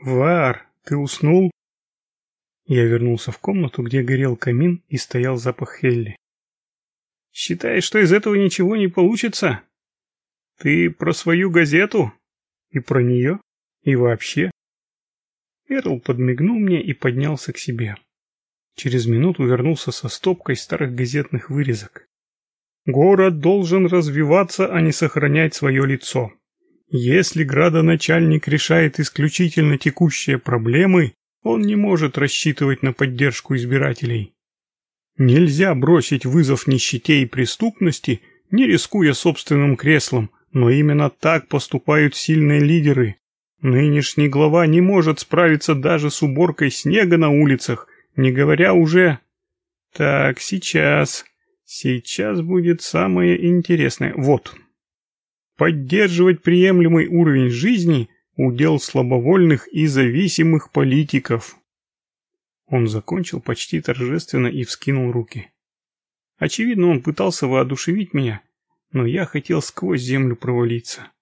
Вар, ты уснул? Я вернулся в комнату, где горел камин и стоял запах Хелли. Считаешь, что из этого ничего не получится? Ты про свою газету? И про нее? И вообще? Эрл подмигнул мне и поднялся к себе. Через минуту вернулся со стопкой старых газетных вырезок. Город должен развиваться, а не сохранять свое лицо. Если градоначальник решает исключительно текущие проблемы, он не может рассчитывать на поддержку избирателей. Нельзя бросить вызов нищете и преступности, не рискуя собственным креслом, но именно так поступают сильные лидеры. Нынешний глава не может справиться даже с уборкой снега на улицах, не говоря уже... Так, сейчас... Сейчас будет самое интересное. Вот. Поддерживать приемлемый уровень жизни – удел слабовольных и зависимых политиков. Он закончил почти торжественно и вскинул руки. Очевидно, он пытался воодушевить меня, но я хотел сквозь землю провалиться.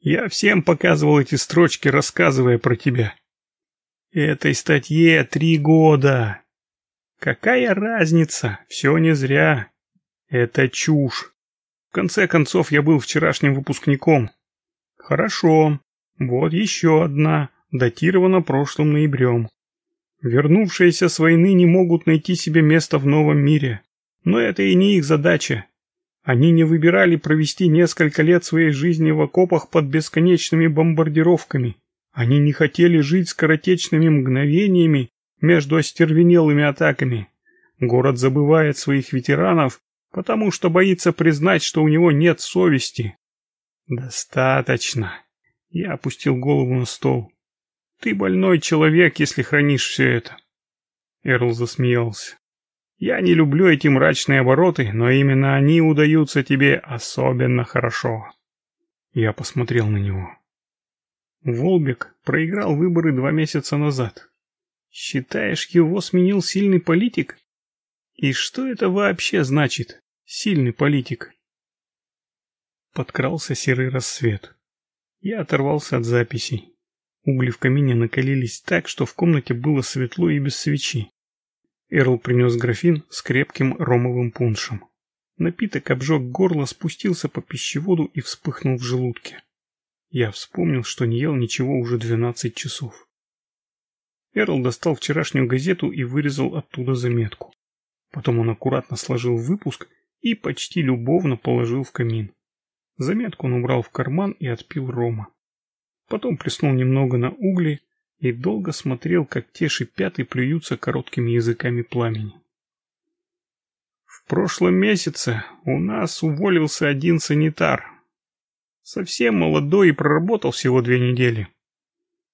Я всем показывал эти строчки, рассказывая про тебя. Этой статье три года. Какая разница? Все не зря. Это чушь. В конце концов, я был вчерашним выпускником. Хорошо. Вот еще одна, датирована прошлым ноябрем. Вернувшиеся с войны не могут найти себе место в новом мире. Но это и не их задача. Они не выбирали провести несколько лет своей жизни в окопах под бесконечными бомбардировками. Они не хотели жить скоротечными мгновениями между остервенелыми атаками. Город забывает своих ветеранов, потому что боится признать, что у него нет совести. Достаточно. Я опустил голову на стол. Ты больной человек, если хранишь все это. Эрл засмеялся. Я не люблю эти мрачные обороты, но именно они удаются тебе особенно хорошо. Я посмотрел на него. Волбек проиграл выборы два месяца назад. Считаешь, его сменил сильный политик? И что это вообще значит, сильный политик? Подкрался серый рассвет. Я оторвался от записей. Угли в камине накалились так, что в комнате было светло и без свечи. Эрл принес графин с крепким ромовым пуншем. Напиток обжег горло, спустился по пищеводу и вспыхнул в желудке. Я вспомнил, что не ел ничего уже двенадцать часов. Эрл достал вчерашнюю газету и вырезал оттуда заметку. Потом он аккуратно сложил выпуск и почти любовно положил в камин. Заметку он убрал в карман и отпил рома. Потом плеснул немного на угли и долго смотрел, как те шипят и плюются короткими языками пламени. В прошлом месяце у нас уволился один санитар. Совсем молодой и проработал всего две недели.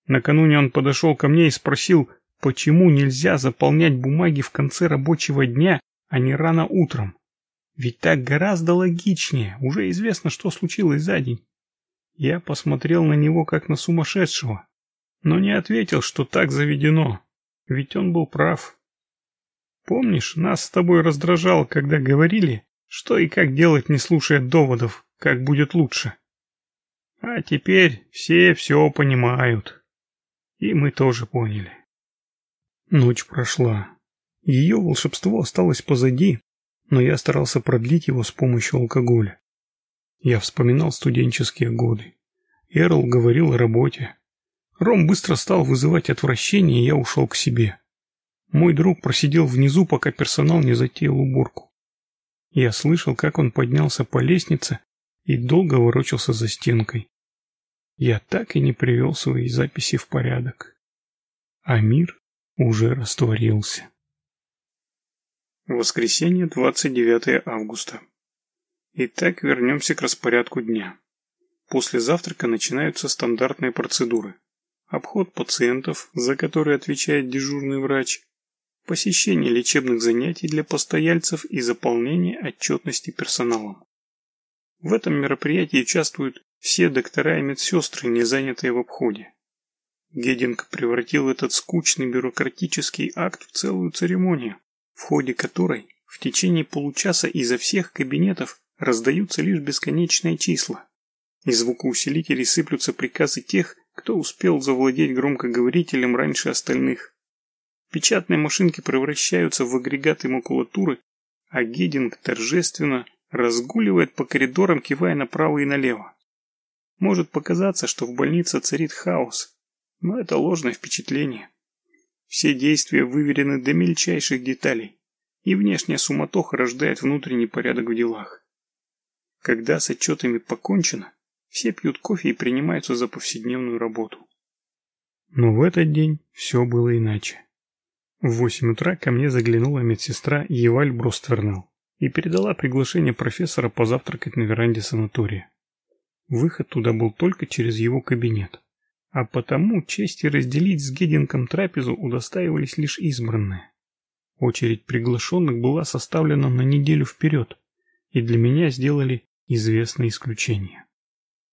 Накануне он подошел ко мне и спросил, почему нельзя заполнять бумаги в конце рабочего дня, а не рано утром. Ведь так гораздо логичнее, уже известно, что случилось за день. Я посмотрел на него как на сумасшедшего, но не ответил, что так заведено, ведь он был прав. Помнишь, нас с тобой раздражало, когда говорили, что и как делать, не слушая доводов, как будет лучше. А теперь все все понимают. И мы тоже поняли. Ночь прошла. Ее волшебство осталось позади, но я старался продлить его с помощью алкоголя. Я вспоминал студенческие годы. Эрл говорил о работе. Ром быстро стал вызывать отвращение, и я ушел к себе. Мой друг просидел внизу, пока персонал не затеял уборку. Я слышал, как он поднялся по лестнице и долго ворочался за стенкой. Я так и не привел свои записи в порядок. А мир уже растворился. Воскресенье, 29 августа. Итак, вернемся к распорядку дня. После завтрака начинаются стандартные процедуры. Обход пациентов, за которые отвечает дежурный врач, посещение лечебных занятий для постояльцев и заполнение отчетности персоналом. В этом мероприятии участвуют все доктора и медсестры, не занятые в обходе. Гединг превратил этот скучный бюрократический акт в целую церемонию, в ходе которой в течение получаса изо всех кабинетов раздаются лишь бесконечные числа. Из звукоусилителей сыплются приказы тех, кто успел завладеть громкоговорителем раньше остальных. Печатные машинки превращаются в агрегаты макулатуры, а Гединг торжественно разгуливает по коридорам, кивая направо и налево. Может показаться, что в больнице царит хаос, но это ложное впечатление. Все действия выверены до мельчайших деталей, и внешняя суматоха рождает внутренний порядок в делах. Когда с отчетами покончено, все пьют кофе и принимаются за повседневную работу. Но в этот день все было иначе. В восемь утра ко мне заглянула медсестра Еваль Броствернелл и передала приглашение профессора позавтракать на веранде санатория. Выход туда был только через его кабинет, а потому чести разделить с Гединком трапезу удостаивались лишь избранные. Очередь приглашенных была составлена на неделю вперед, и для меня сделали известное исключение.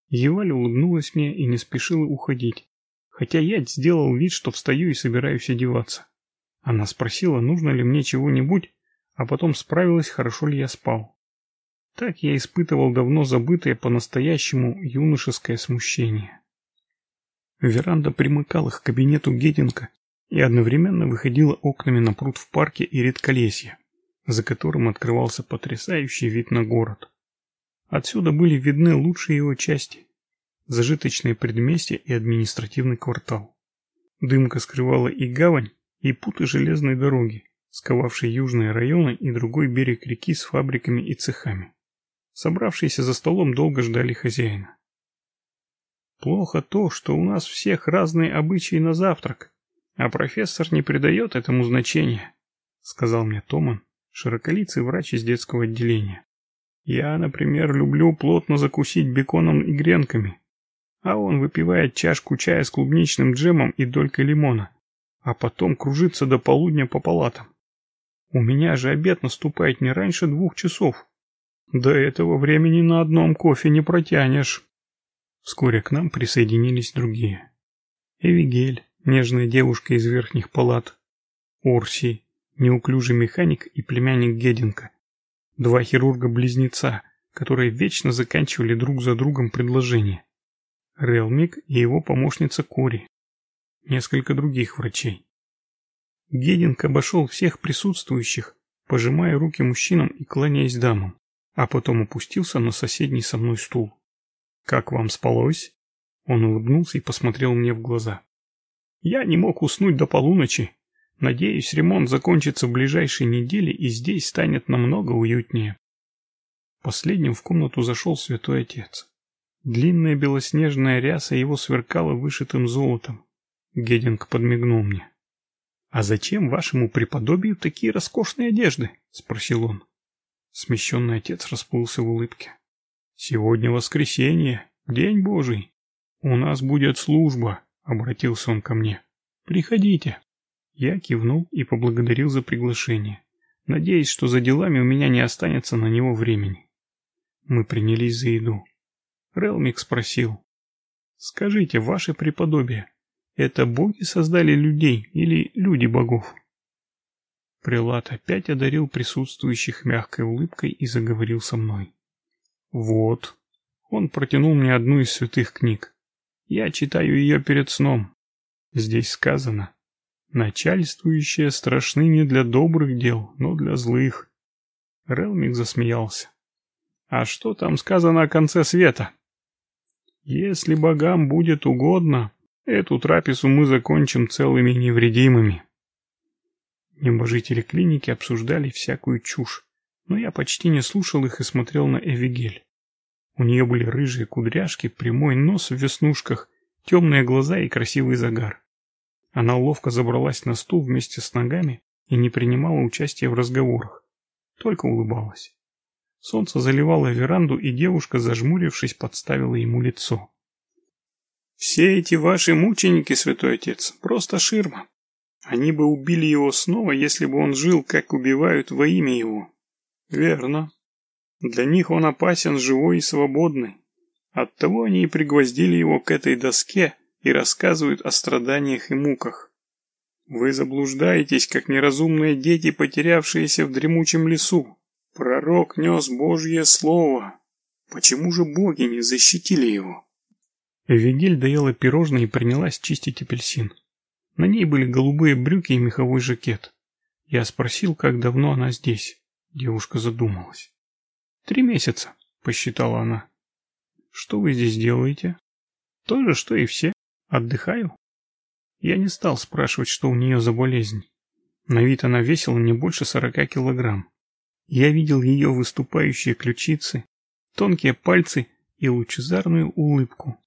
Еваль улыбнулась мне и не спешила уходить, хотя я сделал вид, что встаю и собираюсь одеваться. Она спросила, нужно ли мне чего-нибудь, а потом справилась, хорошо ли я спал. Так я испытывал давно забытое по-настоящему юношеское смущение. Веранда примыкала к кабинету Гединка и одновременно выходила окнами на пруд в парке и редколесье, за которым открывался потрясающий вид на город. Отсюда были видны лучшие его части – зажиточные предместья и административный квартал. Дымка скрывала и гавань, и путы железной дороги, сковавшей южные районы и другой берег реки с фабриками и цехами. Собравшиеся за столом долго ждали хозяина. Плохо то, что у нас всех разные обычаи на завтрак, а профессор не придает этому значения, сказал мне Томан, широколицый врач из детского отделения. Я, например, люблю плотно закусить беконом и гренками, а он выпивает чашку чая с клубничным джемом и долькой лимона, а потом кружится до полудня по палатам. У меня же обед наступает не раньше двух часов. До этого времени на одном кофе не протянешь. Вскоре к нам присоединились другие. Эвигель, нежная девушка из верхних палат. Орси, неуклюжий механик и племянник Гединка. Два хирурга-близнеца, которые вечно заканчивали друг за другом предложения. Релмик и его помощница Кори. Несколько других врачей. Гединг обошел всех присутствующих, пожимая руки мужчинам и кланяясь дамам, а потом опустился на соседний со мной стул. «Как вам спалось?» Он улыбнулся и посмотрел мне в глаза. «Я не мог уснуть до полуночи. Надеюсь, ремонт закончится в ближайшие недели и здесь станет намного уютнее». Последним в комнату зашел святой отец. Длинная белоснежная ряса его сверкала вышитым золотом. Гединг подмигнул мне. «А зачем вашему преподобию такие роскошные одежды?» — спросил он. Смещенный отец расплылся в улыбке. «Сегодня воскресенье, день Божий. У нас будет служба», — обратился он ко мне. «Приходите». Я кивнул и поблагодарил за приглашение, надеясь, что за делами у меня не останется на него времени. Мы принялись за еду. Релмик спросил. «Скажите, ваше преподобие, это боги создали людей или люди богов? Прилад опять одарил присутствующих мягкой улыбкой и заговорил со мной. Вот. Он протянул мне одну из святых книг. Я читаю ее перед сном. Здесь сказано. Начальствующие страшны не для добрых дел, но для злых. Релмик засмеялся. А что там сказано о конце света? Если богам будет угодно, Эту трапезу мы закончим целыми невредимыми. Небожители клиники обсуждали всякую чушь, но я почти не слушал их и смотрел на Эвигель. У нее были рыжие кудряшки, прямой нос в веснушках, темные глаза и красивый загар. Она ловко забралась на стул вместе с ногами и не принимала участия в разговорах, только улыбалась. Солнце заливало веранду, и девушка, зажмурившись, подставила ему лицо. Все эти ваши мученики, святой отец, просто ширма. Они бы убили его снова, если бы он жил, как убивают во имя его. Верно. Для них он опасен живой и свободный. Оттого они и пригвоздили его к этой доске и рассказывают о страданиях и муках. Вы заблуждаетесь, как неразумные дети, потерявшиеся в дремучем лесу. Пророк нес Божье слово. Почему же боги не защитили его? Эвигель доела пирожное и принялась чистить апельсин. На ней были голубые брюки и меховой жакет. Я спросил, как давно она здесь. Девушка задумалась. «Три месяца», — посчитала она. «Что вы здесь делаете?» «То же, что и все. Отдыхаю». Я не стал спрашивать, что у нее за болезнь. На вид она весила не больше сорока килограмм. Я видел ее выступающие ключицы, тонкие пальцы и лучезарную улыбку.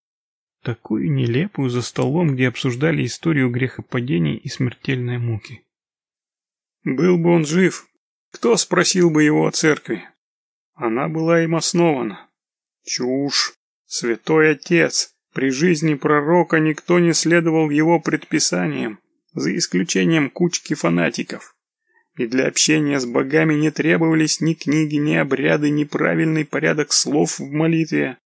Такую нелепую за столом, где обсуждали историю грехопадений и смертельной муки. Был бы он жив, кто спросил бы его о церкви? Она была им основана. Чушь. Святой Отец. При жизни пророка никто не следовал его предписаниям, за исключением кучки фанатиков. И для общения с богами не требовались ни книги, ни обряды, ни правильный порядок слов в молитве.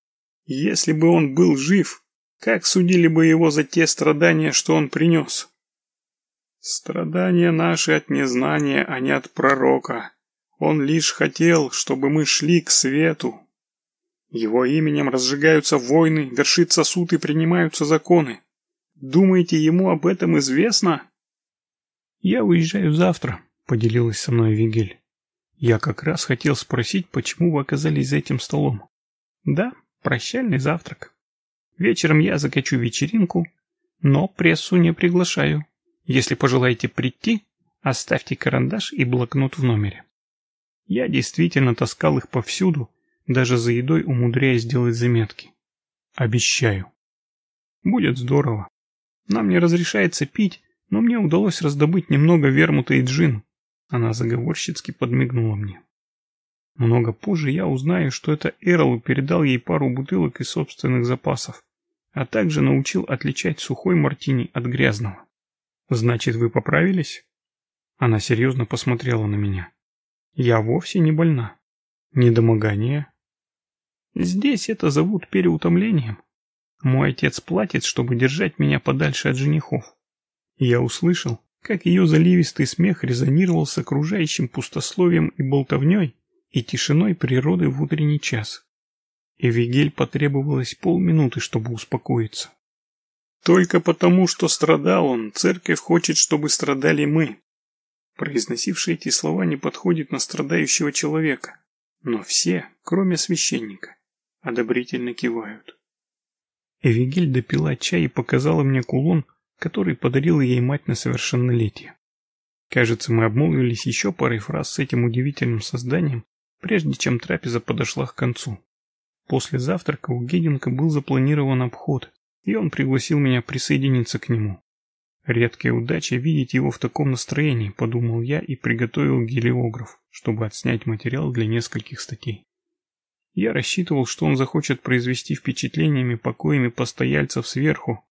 Если бы он был жив, как судили бы его за те страдания, что он принес? Страдания наши от незнания, а не от пророка. Он лишь хотел, чтобы мы шли к свету. Его именем разжигаются войны, вершится суд и принимаются законы. Думаете, ему об этом известно? Я уезжаю завтра, поделилась со мной Вигель. Я как раз хотел спросить, почему вы оказались за этим столом. Да, прощальный завтрак. Вечером я закачу вечеринку, но прессу не приглашаю. Если пожелаете прийти, оставьте карандаш и блокнот в номере. Я действительно таскал их повсюду, даже за едой умудряясь делать заметки. Обещаю. Будет здорово. Нам не разрешается пить, но мне удалось раздобыть немного вермута и джин. Она заговорщицки подмигнула мне. Много позже я узнаю, что это Эрл передал ей пару бутылок из собственных запасов, а также научил отличать сухой мартини от грязного. «Значит, вы поправились?» Она серьезно посмотрела на меня. «Я вовсе не больна. Недомогание?» «Здесь это зовут переутомлением. Мой отец платит, чтобы держать меня подальше от женихов». Я услышал, как ее заливистый смех резонировал с окружающим пустословием и болтовней и тишиной природы в утренний час. Эвигель потребовалось полминуты, чтобы успокоиться. Только потому, что страдал он, церковь хочет, чтобы страдали мы. Произносивший эти слова не подходит на страдающего человека, но все, кроме священника, одобрительно кивают. Эвигель допила чай и показала мне кулон, который подарила ей мать на совершеннолетие. Кажется, мы обмолвились еще парой фраз с этим удивительным созданием, прежде чем трапеза подошла к концу. После завтрака у Гединка был запланирован обход, и он пригласил меня присоединиться к нему. Редкая удача видеть его в таком настроении, подумал я и приготовил гелиограф, чтобы отснять материал для нескольких статей. Я рассчитывал, что он захочет произвести впечатлениями покоями постояльцев сверху,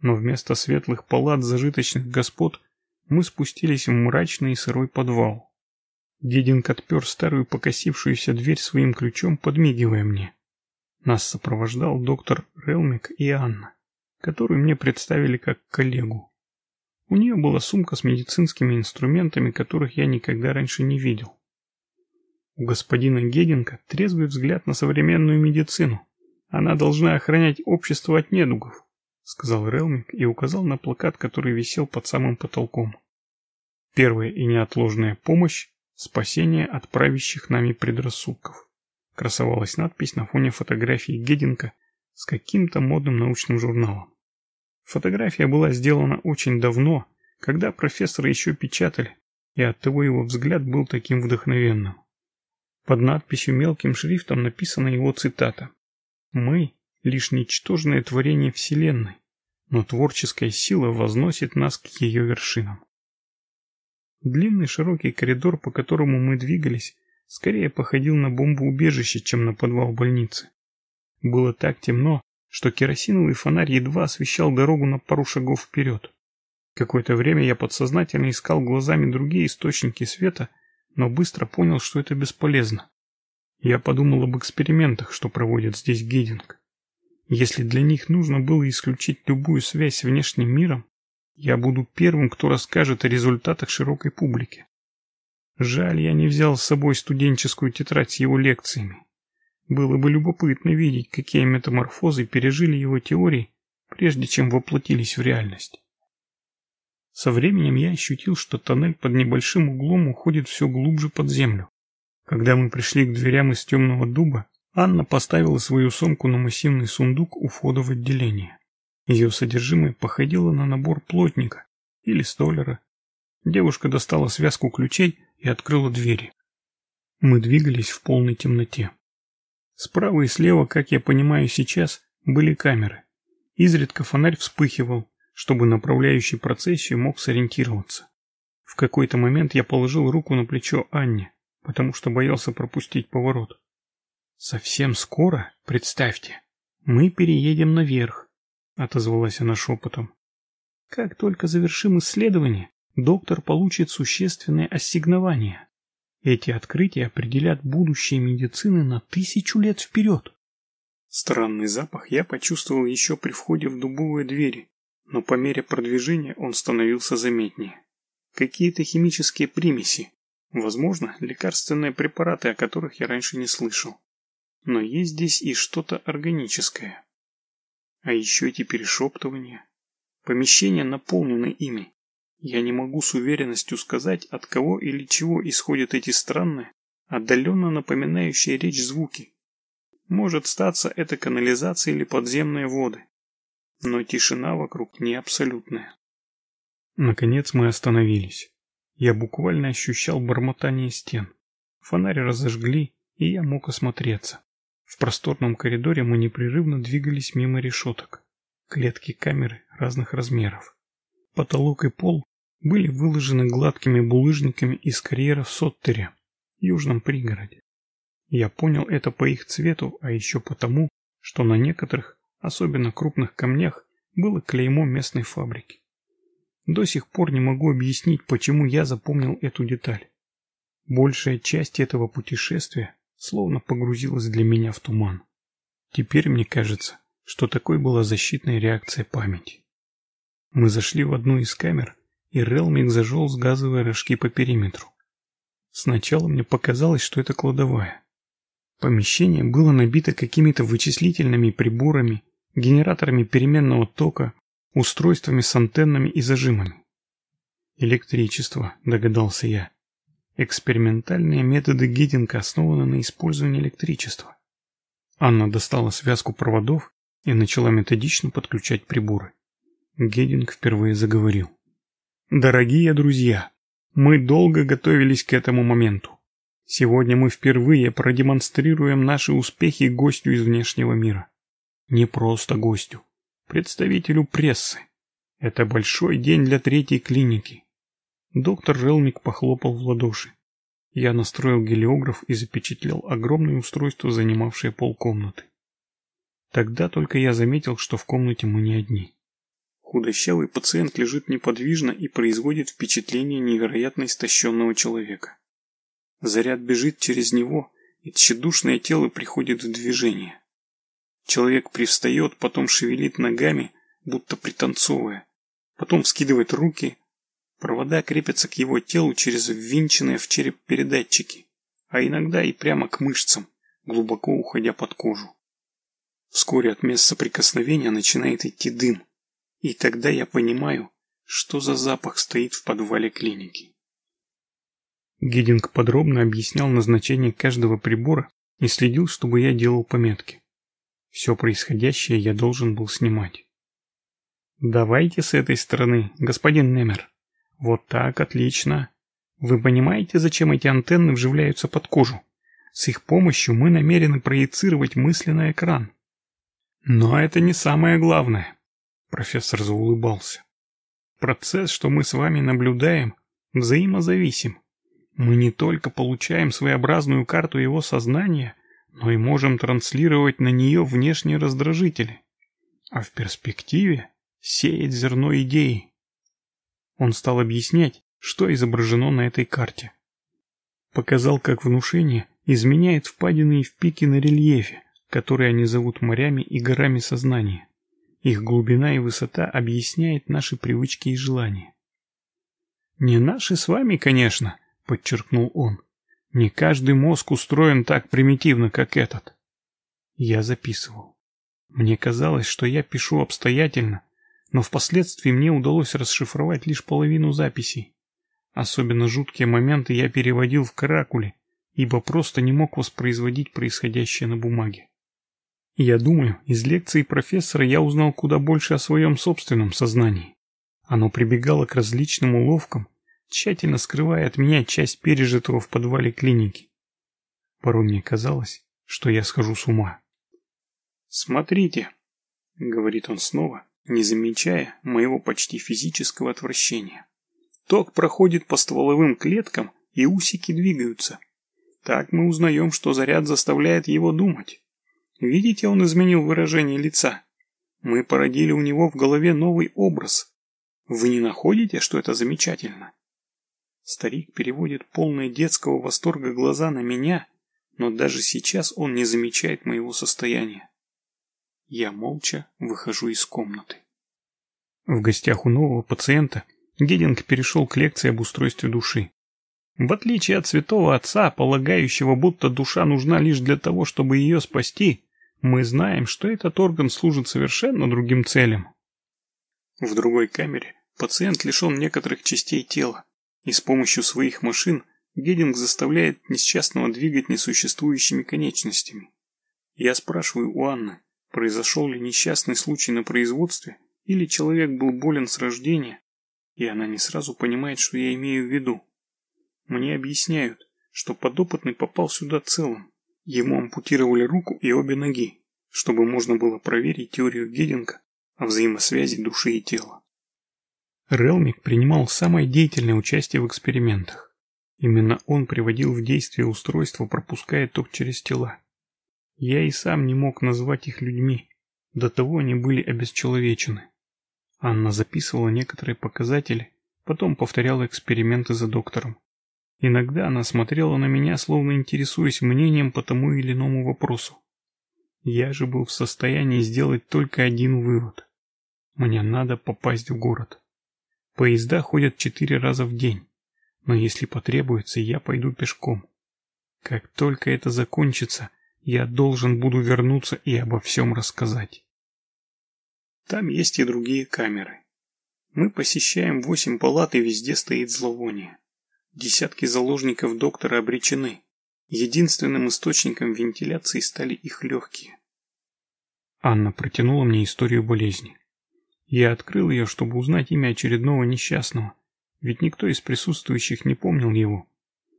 но вместо светлых палат зажиточных господ мы спустились в мрачный и сырой подвал. Дединг отпер старую покосившуюся дверь своим ключом, подмигивая мне. Нас сопровождал доктор Релмик и Анна, которую мне представили как коллегу. У нее была сумка с медицинскими инструментами, которых я никогда раньше не видел. У господина Гединга трезвый взгляд на современную медицину. Она должна охранять общество от недугов, сказал Релмик и указал на плакат, который висел под самым потолком. Первая и неотложная помощь – спасение от правящих нами предрассудков красовалась надпись на фоне фотографии Гединка с каким-то модным научным журналом. Фотография была сделана очень давно, когда профессора еще печатали, и оттого его взгляд был таким вдохновенным. Под надписью мелким шрифтом написана его цитата. «Мы — лишь ничтожное творение Вселенной, но творческая сила возносит нас к ее вершинам». Длинный широкий коридор, по которому мы двигались, скорее походил на бомбоубежище, чем на подвал больницы. Было так темно, что керосиновый фонарь едва освещал дорогу на пару шагов вперед. Какое-то время я подсознательно искал глазами другие источники света, но быстро понял, что это бесполезно. Я подумал об экспериментах, что проводят здесь Гейдинг. Если для них нужно было исключить любую связь с внешним миром, я буду первым, кто расскажет о результатах широкой публике. Жаль, я не взял с собой студенческую тетрадь с его лекциями. Было бы любопытно видеть, какие метаморфозы пережили его теории, прежде чем воплотились в реальность. Со временем я ощутил, что тоннель под небольшим углом уходит все глубже под землю. Когда мы пришли к дверям из темного дуба, Анна поставила свою сумку на массивный сундук у входа в отделение. Ее содержимое походило на набор плотника или столера. Девушка достала связку ключей и открыла двери. Мы двигались в полной темноте. Справа и слева, как я понимаю сейчас, были камеры. Изредка фонарь вспыхивал, чтобы направляющий процессию мог сориентироваться. В какой-то момент я положил руку на плечо Анне, потому что боялся пропустить поворот. Совсем скоро, представьте, мы переедем наверх, отозвалась она шепотом. Как только завершим исследование, доктор получит существенное ассигнование. Эти открытия определят будущее медицины на тысячу лет вперед. Странный запах я почувствовал еще при входе в дубовые двери, но по мере продвижения он становился заметнее. Какие-то химические примеси, возможно, лекарственные препараты, о которых я раньше не слышал. Но есть здесь и что-то органическое. А еще эти перешептывания. Помещения наполнены ими. Я не могу с уверенностью сказать, от кого или чего исходят эти странные, отдаленно напоминающие речь звуки. Может статься это канализация или подземные воды. Но тишина вокруг не абсолютная. Наконец мы остановились. Я буквально ощущал бормотание стен. Фонарь разожгли, и я мог осмотреться. В просторном коридоре мы непрерывно двигались мимо решеток. Клетки камеры разных размеров. Потолок и пол были выложены гладкими булыжниками из карьера в Соттере, южном пригороде. Я понял это по их цвету, а еще потому, что на некоторых, особенно крупных камнях, было клеймо местной фабрики. До сих пор не могу объяснить, почему я запомнил эту деталь. Большая часть этого путешествия словно погрузилась для меня в туман. Теперь мне кажется, что такой была защитная реакция памяти. Мы зашли в одну из камер, и Релмик зажег с газовые рожки по периметру. Сначала мне показалось, что это кладовая. Помещение было набито какими-то вычислительными приборами, генераторами переменного тока, устройствами с антеннами и зажимами. Электричество, догадался я. Экспериментальные методы Гиддинга основаны на использовании электричества. Анна достала связку проводов и начала методично подключать приборы. Гединг впервые заговорил. Дорогие друзья, мы долго готовились к этому моменту. Сегодня мы впервые продемонстрируем наши успехи гостю из внешнего мира. Не просто гостю, представителю прессы. Это большой день для третьей клиники. Доктор Желмик похлопал в ладоши. Я настроил гелиограф и запечатлел огромное устройство, занимавшее полкомнаты. Тогда только я заметил, что в комнате мы не одни. Худощавый пациент лежит неподвижно и производит впечатление невероятно истощенного человека. Заряд бежит через него, и тщедушное тело приходит в движение. Человек привстает, потом шевелит ногами, будто пританцовывая, потом вскидывает руки. Провода крепятся к его телу через ввинченные в череп передатчики, а иногда и прямо к мышцам, глубоко уходя под кожу. Вскоре от места соприкосновения начинает идти дым, и тогда я понимаю, что за запах стоит в подвале клиники. Гидинг подробно объяснял назначение каждого прибора и следил, чтобы я делал пометки. Все происходящее я должен был снимать. Давайте с этой стороны, господин Немер. Вот так, отлично. Вы понимаете, зачем эти антенны вживляются под кожу? С их помощью мы намерены проецировать мысленный экран. Но это не самое главное. Профессор заулыбался. Процесс, что мы с вами наблюдаем, взаимозависим. Мы не только получаем своеобразную карту его сознания, но и можем транслировать на нее внешние раздражители, а в перспективе сеять зерно идеи. Он стал объяснять, что изображено на этой карте. Показал, как внушение изменяет впадины и впики на рельефе, которые они зовут морями и горами сознания. Их глубина и высота объясняет наши привычки и желания. Не наши с вами, конечно, подчеркнул он. Не каждый мозг устроен так примитивно, как этот. Я записывал. Мне казалось, что я пишу обстоятельно, но впоследствии мне удалось расшифровать лишь половину записей. Особенно жуткие моменты я переводил в каракули, ибо просто не мог воспроизводить происходящее на бумаге. Я думаю, из лекции профессора я узнал куда больше о своем собственном сознании. Оно прибегало к различным уловкам, тщательно скрывая от меня часть пережитого в подвале клиники. Порой мне казалось, что я схожу с ума. «Смотрите», — говорит он снова, не замечая моего почти физического отвращения. Ток проходит по стволовым клеткам, и усики двигаются. Так мы узнаем, что заряд заставляет его думать. Видите, он изменил выражение лица. Мы породили у него в голове новый образ. Вы не находите, что это замечательно? Старик переводит полные детского восторга глаза на меня, но даже сейчас он не замечает моего состояния. Я молча выхожу из комнаты. В гостях у нового пациента Гединг перешел к лекции об устройстве души. В отличие от святого отца, полагающего, будто душа нужна лишь для того, чтобы ее спасти, мы знаем, что этот орган служит совершенно другим целям. В другой камере пациент лишен некоторых частей тела, и с помощью своих машин Гединг заставляет несчастного двигать несуществующими конечностями. Я спрашиваю у Анны, произошел ли несчастный случай на производстве, или человек был болен с рождения, и она не сразу понимает, что я имею в виду. Мне объясняют, что подопытный попал сюда целым. Ему ампутировали руку и обе ноги, чтобы можно было проверить теорию Гединга о взаимосвязи души и тела. Релмик принимал самое деятельное участие в экспериментах. Именно он приводил в действие устройство, пропуская ток через тела. Я и сам не мог назвать их людьми, до того они были обесчеловечены. Анна записывала некоторые показатели, потом повторяла эксперименты за доктором. Иногда она смотрела на меня, словно интересуясь мнением по тому или иному вопросу. Я же был в состоянии сделать только один вывод. Мне надо попасть в город. Поезда ходят четыре раза в день, но если потребуется, я пойду пешком. Как только это закончится, я должен буду вернуться и обо всем рассказать. Там есть и другие камеры. Мы посещаем восемь палат, и везде стоит зловоние. Десятки заложников доктора обречены. Единственным источником вентиляции стали их легкие. Анна протянула мне историю болезни. Я открыл ее, чтобы узнать имя очередного несчастного, ведь никто из присутствующих не помнил его.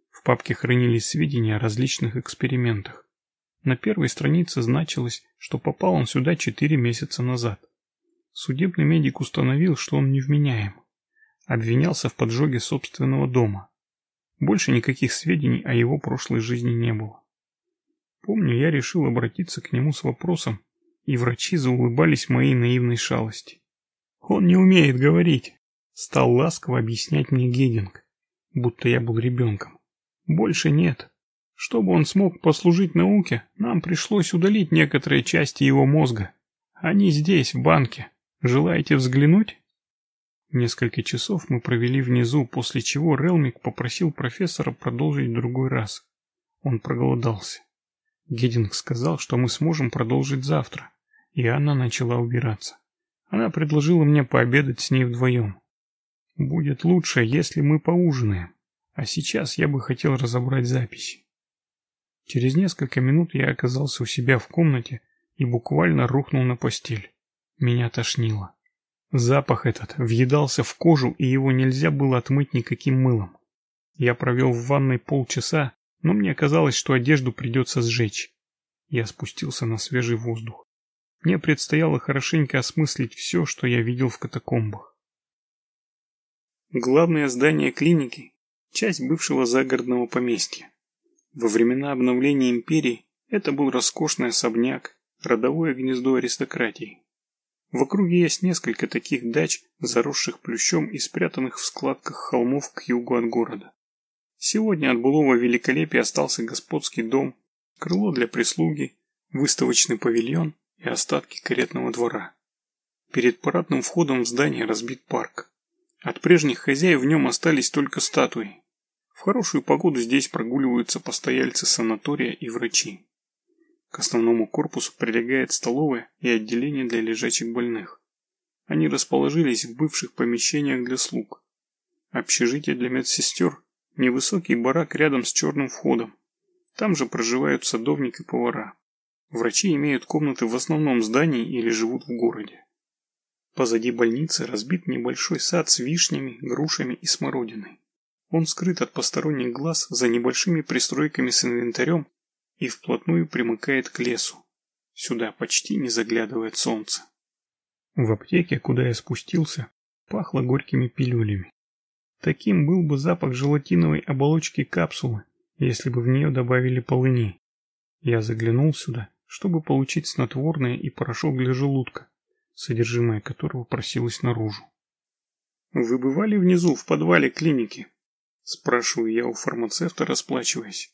В папке хранились сведения о различных экспериментах. На первой странице значилось, что попал он сюда четыре месяца назад. Судебный медик установил, что он невменяем. Обвинялся в поджоге собственного дома. Больше никаких сведений о его прошлой жизни не было. Помню, я решил обратиться к нему с вопросом, и врачи заулыбались моей наивной шалости. Он не умеет говорить, стал ласково объяснять мне Гединг, будто я был ребенком. Больше нет. Чтобы он смог послужить науке, нам пришлось удалить некоторые части его мозга. Они здесь, в банке. Желаете взглянуть? Несколько часов мы провели внизу, после чего Релмик попросил профессора продолжить другой раз. Он проголодался. Гединг сказал, что мы сможем продолжить завтра, и Анна начала убираться. Она предложила мне пообедать с ней вдвоем. Будет лучше, если мы поужинаем, а сейчас я бы хотел разобрать записи. Через несколько минут я оказался у себя в комнате и буквально рухнул на постель. Меня тошнило. Запах этот въедался в кожу, и его нельзя было отмыть никаким мылом. Я провел в ванной полчаса, но мне казалось, что одежду придется сжечь. Я спустился на свежий воздух. Мне предстояло хорошенько осмыслить все, что я видел в катакомбах. Главное здание клиники – часть бывшего загородного поместья. Во времена обновления империи это был роскошный особняк, родовое гнездо аристократии. В округе есть несколько таких дач, заросших плющом и спрятанных в складках холмов к югу от города. Сегодня от былого великолепия остался господский дом, крыло для прислуги, выставочный павильон и остатки каретного двора. Перед парадным входом в здание разбит парк. От прежних хозяев в нем остались только статуи, в хорошую погоду здесь прогуливаются постояльцы санатория и врачи. К основному корпусу прилегает столовая и отделение для лежачих больных. Они расположились в бывших помещениях для слуг. Общежитие для медсестер – невысокий барак рядом с черным входом. Там же проживают садовник и повара. Врачи имеют комнаты в основном здании или живут в городе. Позади больницы разбит небольшой сад с вишнями, грушами и смородиной. Он скрыт от посторонних глаз за небольшими пристройками с инвентарем и вплотную примыкает к лесу. Сюда почти не заглядывает солнце. В аптеке, куда я спустился, пахло горькими пилюлями. Таким был бы запах желатиновой оболочки капсулы, если бы в нее добавили полыни. Я заглянул сюда, чтобы получить снотворное и порошок для желудка, содержимое которого просилось наружу. «Вы бывали внизу, в подвале клиники?» Спрашиваю я у фармацевта, расплачиваясь.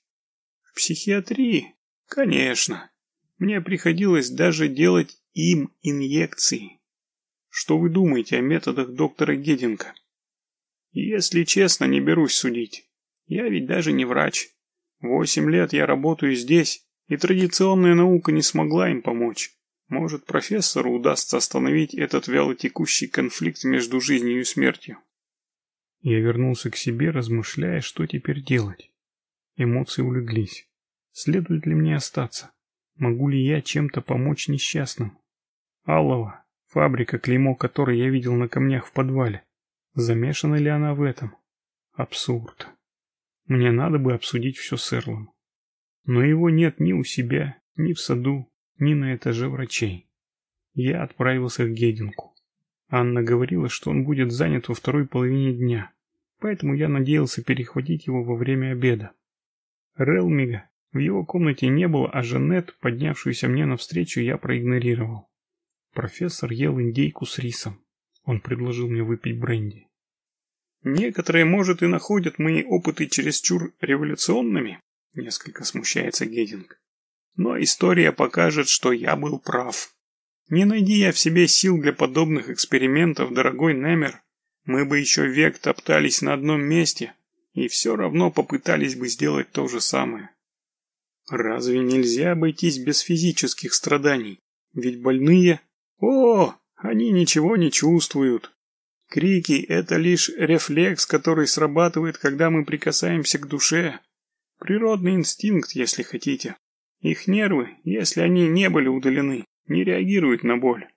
Психиатрии? Конечно. Мне приходилось даже делать им инъекции. Что вы думаете о методах доктора Гединка? Если честно, не берусь судить. Я ведь даже не врач. Восемь лет я работаю здесь, и традиционная наука не смогла им помочь. Может, профессору удастся остановить этот вялотекущий конфликт между жизнью и смертью. Я вернулся к себе, размышляя, что теперь делать. Эмоции улеглись. Следует ли мне остаться? Могу ли я чем-то помочь несчастным? Аллова, фабрика, клеймо которой я видел на камнях в подвале. Замешана ли она в этом? Абсурд. Мне надо бы обсудить все с Эрлом. Но его нет ни у себя, ни в саду, ни на этаже врачей. Я отправился к Гединку. Анна говорила, что он будет занят во второй половине дня, поэтому я надеялся перехватить его во время обеда. Релмига в его комнате не было, а Жанет, поднявшуюся мне навстречу, я проигнорировал. Профессор ел индейку с рисом. Он предложил мне выпить бренди. Некоторые, может, и находят мои опыты чересчур революционными, несколько смущается Гединг. Но история покажет, что я был прав. Не найди я в себе сил для подобных экспериментов, дорогой Немер, мы бы еще век топтались на одном месте и все равно попытались бы сделать то же самое. Разве нельзя обойтись без физических страданий? Ведь больные... О, они ничего не чувствуют. Крики — это лишь рефлекс, который срабатывает, когда мы прикасаемся к душе. Природный инстинкт, если хотите. Их нервы, если они не были удалены, не реагируют на боль.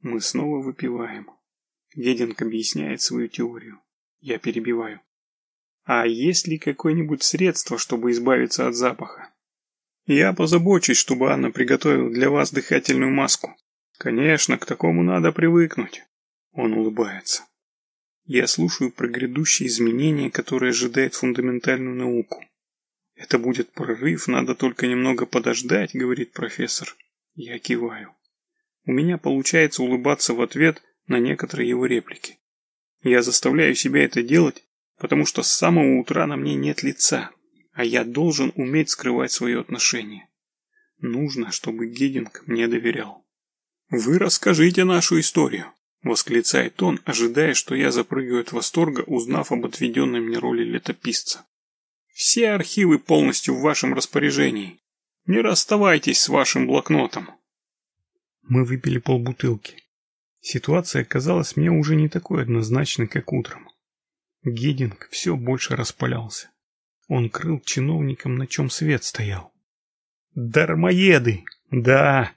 Мы снова выпиваем. Гединг объясняет свою теорию. Я перебиваю. А есть ли какое-нибудь средство, чтобы избавиться от запаха? Я позабочусь, чтобы Анна приготовила для вас дыхательную маску. Конечно, к такому надо привыкнуть. Он улыбается. Я слушаю про грядущие изменения, которые ожидает фундаментальную науку. Это будет прорыв, надо только немного подождать, говорит профессор. Я киваю. У меня получается улыбаться в ответ на некоторые его реплики. Я заставляю себя это делать, потому что с самого утра на мне нет лица, а я должен уметь скрывать свое отношение. Нужно, чтобы Гединг мне доверял. «Вы расскажите нашу историю», — восклицает он, ожидая, что я запрыгаю от восторга, узнав об отведенной мне роли летописца. «Все архивы полностью в вашем распоряжении. Не расставайтесь с вашим блокнотом». Мы выпили полбутылки. Ситуация казалась мне уже не такой однозначной, как утром. Гединг все больше распалялся. Он крыл чиновникам, на чем свет стоял. Дармоеды! Да!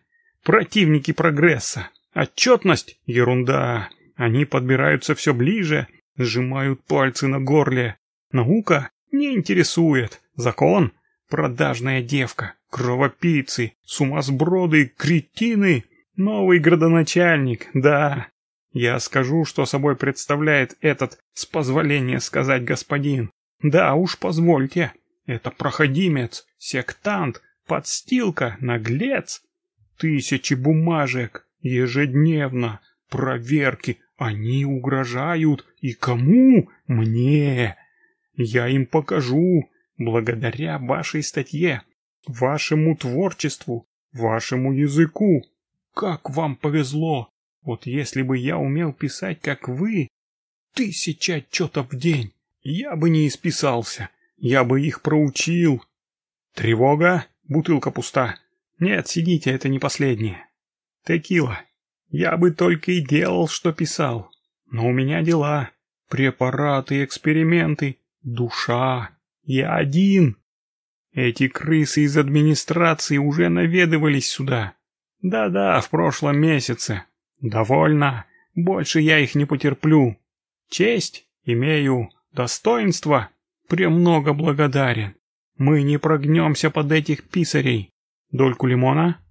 Противники прогресса! Отчетность? Ерунда! Они подбираются все ближе, сжимают пальцы на горле. Наука? Не интересует. Закон? Продажная девка, кровопийцы, сумасброды, кретины. Новый градоначальник, да. Я скажу, что собой представляет этот, с позволения сказать господин. Да уж, позвольте. Это проходимец, сектант, подстилка, наглец. Тысячи бумажек, ежедневно, проверки. Они угрожают. И кому? Мне. Я им покажу, благодаря вашей статье, вашему творчеству, вашему языку. Как вам повезло! Вот если бы я умел писать, как вы, тысяча отчетов в день, я бы не исписался, я бы их проучил. Тревога, бутылка пуста. Нет, сидите, это не последнее. Текила. Я бы только и делал, что писал. Но у меня дела. Препараты, эксперименты, душа. Я один. Эти крысы из администрации уже наведывались сюда. Да-да, в прошлом месяце. Довольно. Больше я их не потерплю. Честь имею, достоинство. Премного благодарен. Мы не прогнемся под этих писарей. Дольку лимона?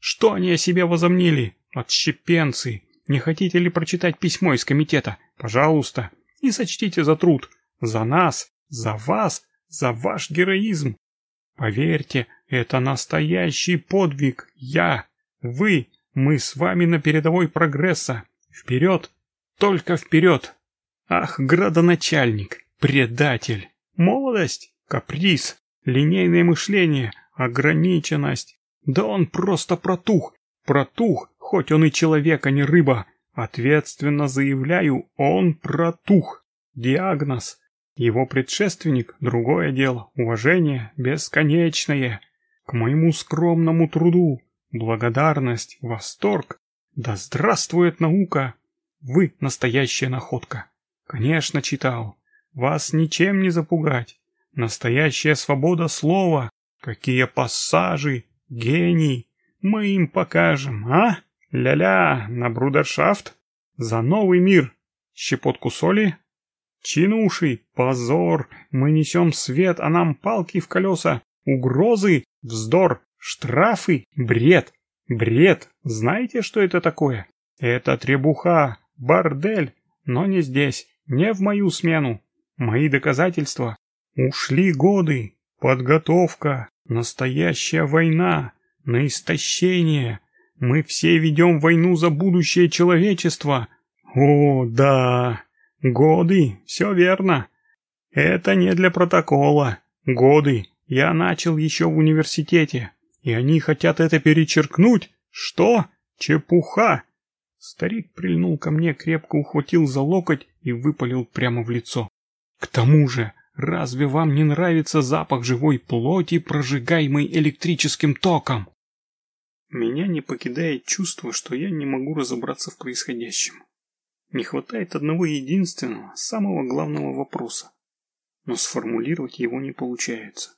Что они о себе возомнили? Отщепенцы. Не хотите ли прочитать письмо из комитета? Пожалуйста. И сочтите за труд. За нас, за вас, за ваш героизм. Поверьте, это настоящий подвиг. Я, вы, мы с вами на передовой прогресса. Вперед, только вперед. Ах, градоначальник, предатель. Молодость, каприз, линейное мышление, ограниченность. Да он просто протух, протух, хоть он и человек, а не рыба. Ответственно заявляю, он протух. Диагноз его предшественник — другое дело, уважение бесконечное. К моему скромному труду, благодарность, восторг. Да здравствует наука! Вы настоящая находка. Конечно, читал. Вас ничем не запугать. Настоящая свобода слова. Какие пассажи, гений. Мы им покажем, а? Ля-ля, на брудершафт? За новый мир. Щепотку соли? Чинуши, позор, мы несем свет, а нам палки в колеса, угрозы, вздор, штрафы, бред, бред. Знаете, что это такое? Это требуха, бордель, но не здесь, не в мою смену. Мои доказательства. Ушли годы, подготовка, настоящая война, на истощение. Мы все ведем войну за будущее человечества. О, да, Годы, все верно. Это не для протокола. Годы. Я начал еще в университете. И они хотят это перечеркнуть. Что? Чепуха. Старик прильнул ко мне, крепко ухватил за локоть и выпалил прямо в лицо. К тому же, разве вам не нравится запах живой плоти, прожигаемой электрическим током? Меня не покидает чувство, что я не могу разобраться в происходящем. Не хватает одного единственного, самого главного вопроса. Но сформулировать его не получается.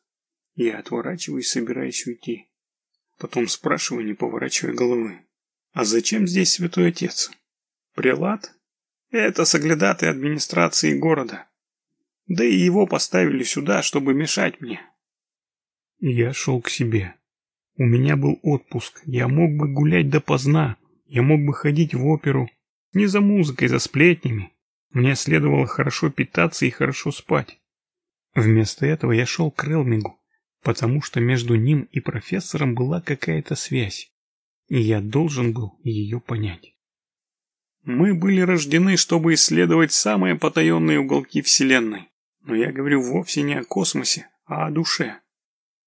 Я отворачиваюсь, собираясь уйти. Потом спрашиваю, не поворачивая головы. А зачем здесь святой отец? Прилад? Это соглядатый администрации города. Да и его поставили сюда, чтобы мешать мне. Я шел к себе. У меня был отпуск, я мог бы гулять допоздна, я мог бы ходить в оперу, не за музыкой, за сплетнями. Мне следовало хорошо питаться и хорошо спать. Вместо этого я шел к Релмигу, потому что между ним и профессором была какая-то связь, и я должен был ее понять. Мы были рождены, чтобы исследовать самые потаенные уголки Вселенной. Но я говорю вовсе не о космосе, а о душе.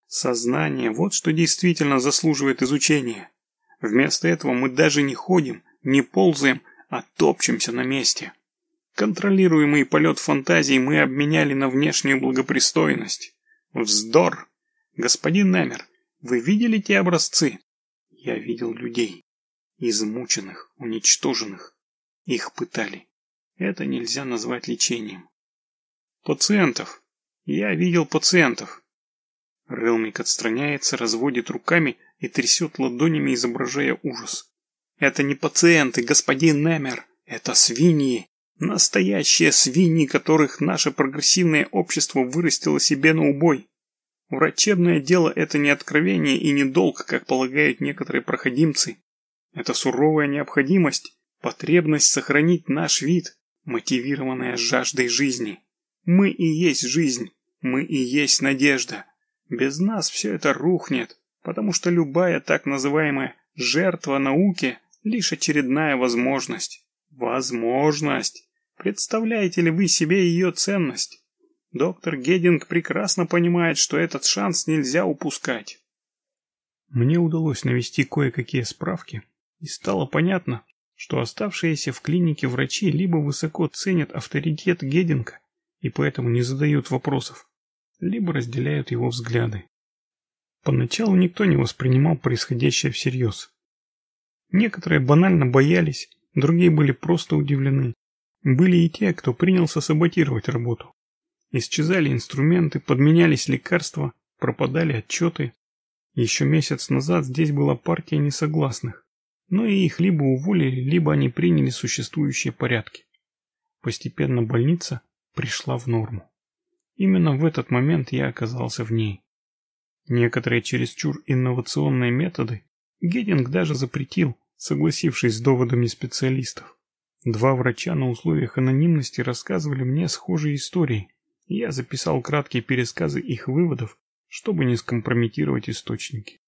Сознание – вот что действительно заслуживает изучения. Вместо этого мы даже не ходим, не ползаем, а топчемся на месте. Контролируемый полет фантазии мы обменяли на внешнюю благопристойность. Вздор! Господин Немер, вы видели те образцы? Я видел людей. Измученных, уничтоженных. Их пытали. Это нельзя назвать лечением. Пациентов. Я видел пациентов. Релмик отстраняется, разводит руками и трясет ладонями, изображая ужас. Это не пациенты, господин Немер. Это свиньи. Настоящие свиньи, которых наше прогрессивное общество вырастило себе на убой. Врачебное дело – это не откровение и не долг, как полагают некоторые проходимцы. Это суровая необходимость, потребность сохранить наш вид, мотивированная жаждой жизни. Мы и есть жизнь, мы и есть надежда. Без нас все это рухнет, потому что любая так называемая жертва науки лишь очередная возможность. Возможность! Представляете ли вы себе ее ценность? Доктор Гединг прекрасно понимает, что этот шанс нельзя упускать. Мне удалось навести кое-какие справки, и стало понятно, что оставшиеся в клинике врачи либо высоко ценят авторитет Гединга и поэтому не задают вопросов, либо разделяют его взгляды. Поначалу никто не воспринимал происходящее всерьез. Некоторые банально боялись, другие были просто удивлены. Были и те, кто принялся саботировать работу. Исчезали инструменты, подменялись лекарства, пропадали отчеты. Еще месяц назад здесь была партия несогласных, но и их либо уволили, либо они приняли существующие порядки. Постепенно больница пришла в норму. Именно в этот момент я оказался в ней. Некоторые чересчур инновационные методы Гединг даже запретил, согласившись с доводами специалистов. Два врача на условиях анонимности рассказывали мне схожие истории. Я записал краткие пересказы их выводов, чтобы не скомпрометировать источники.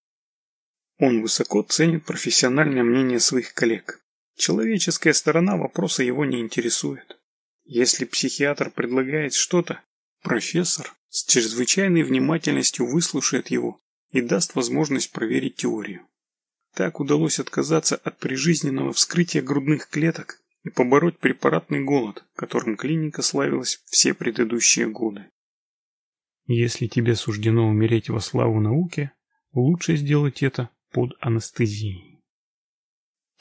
Он высоко ценит профессиональное мнение своих коллег. Человеческая сторона вопроса его не интересует. Если психиатр предлагает что-то, профессор с чрезвычайной внимательностью выслушает его и даст возможность проверить теорию. Так удалось отказаться от прижизненного вскрытия грудных клеток и побороть препаратный голод, которым клиника славилась все предыдущие годы. Если тебе суждено умереть во славу науки, лучше сделать это под анестезией.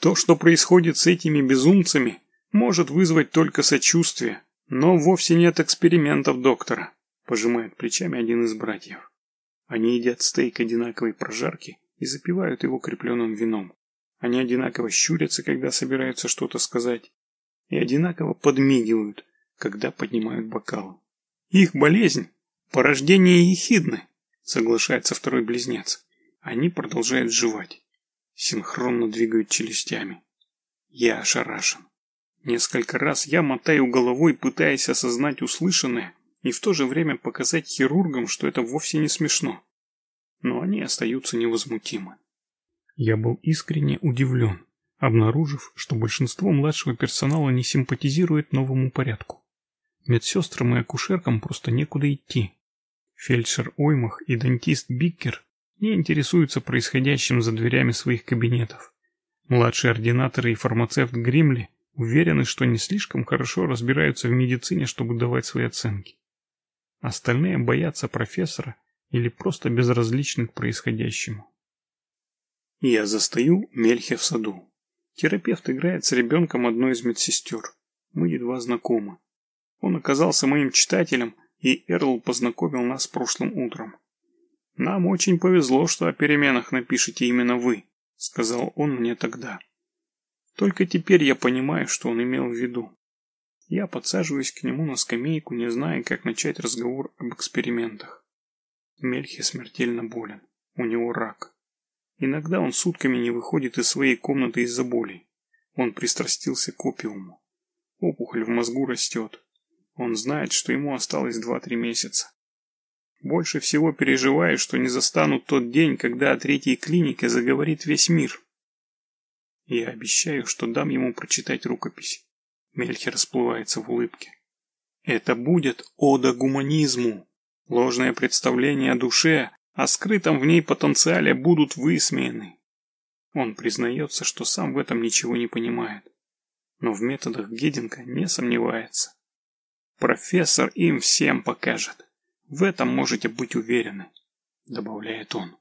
То, что происходит с этими безумцами, может вызвать только сочувствие, но вовсе нет экспериментов доктора, пожимает плечами один из братьев. Они едят стейк одинаковой прожарки и запивают его крепленным вином. Они одинаково щурятся, когда собираются что-то сказать, и одинаково подмигивают, когда поднимают бокалы. Их болезнь – порождение ехидны, соглашается второй близнец. Они продолжают жевать, синхронно двигают челюстями. Я ошарашен. Несколько раз я мотаю головой, пытаясь осознать услышанное и в то же время показать хирургам, что это вовсе не смешно. Но они остаются невозмутимы. Я был искренне удивлен, обнаружив, что большинство младшего персонала не симпатизирует новому порядку. Медсестрам и акушеркам просто некуда идти. Фельдшер Оймах и дантист Биккер не интересуются происходящим за дверями своих кабинетов. Младший ординатор и фармацевт Гримли Уверены, что не слишком хорошо разбираются в медицине, чтобы давать свои оценки. Остальные боятся профессора или просто безразличны к происходящему. Я застаю Мельхе в саду. Терапевт играет с ребенком одной из медсестер. Мы едва знакомы. Он оказался моим читателем, и Эрл познакомил нас прошлым утром. «Нам очень повезло, что о переменах напишете именно вы», — сказал он мне тогда. Только теперь я понимаю, что он имел в виду. Я подсаживаюсь к нему на скамейку, не зная, как начать разговор об экспериментах. Мельхи смертельно болен. У него рак. Иногда он сутками не выходит из своей комнаты из-за боли. Он пристрастился к опиуму. Опухоль в мозгу растет. Он знает, что ему осталось 2-3 месяца. Больше всего переживаю, что не застанут тот день, когда о третьей клинике заговорит весь мир. Я обещаю, что дам ему прочитать рукопись. Мельхи расплывается в улыбке. Это будет ода гуманизму. Ложное представление о душе, о скрытом в ней потенциале будут высмеяны. Он признается, что сам в этом ничего не понимает. Но в методах Гединга не сомневается. Профессор им всем покажет. В этом можете быть уверены, добавляет он.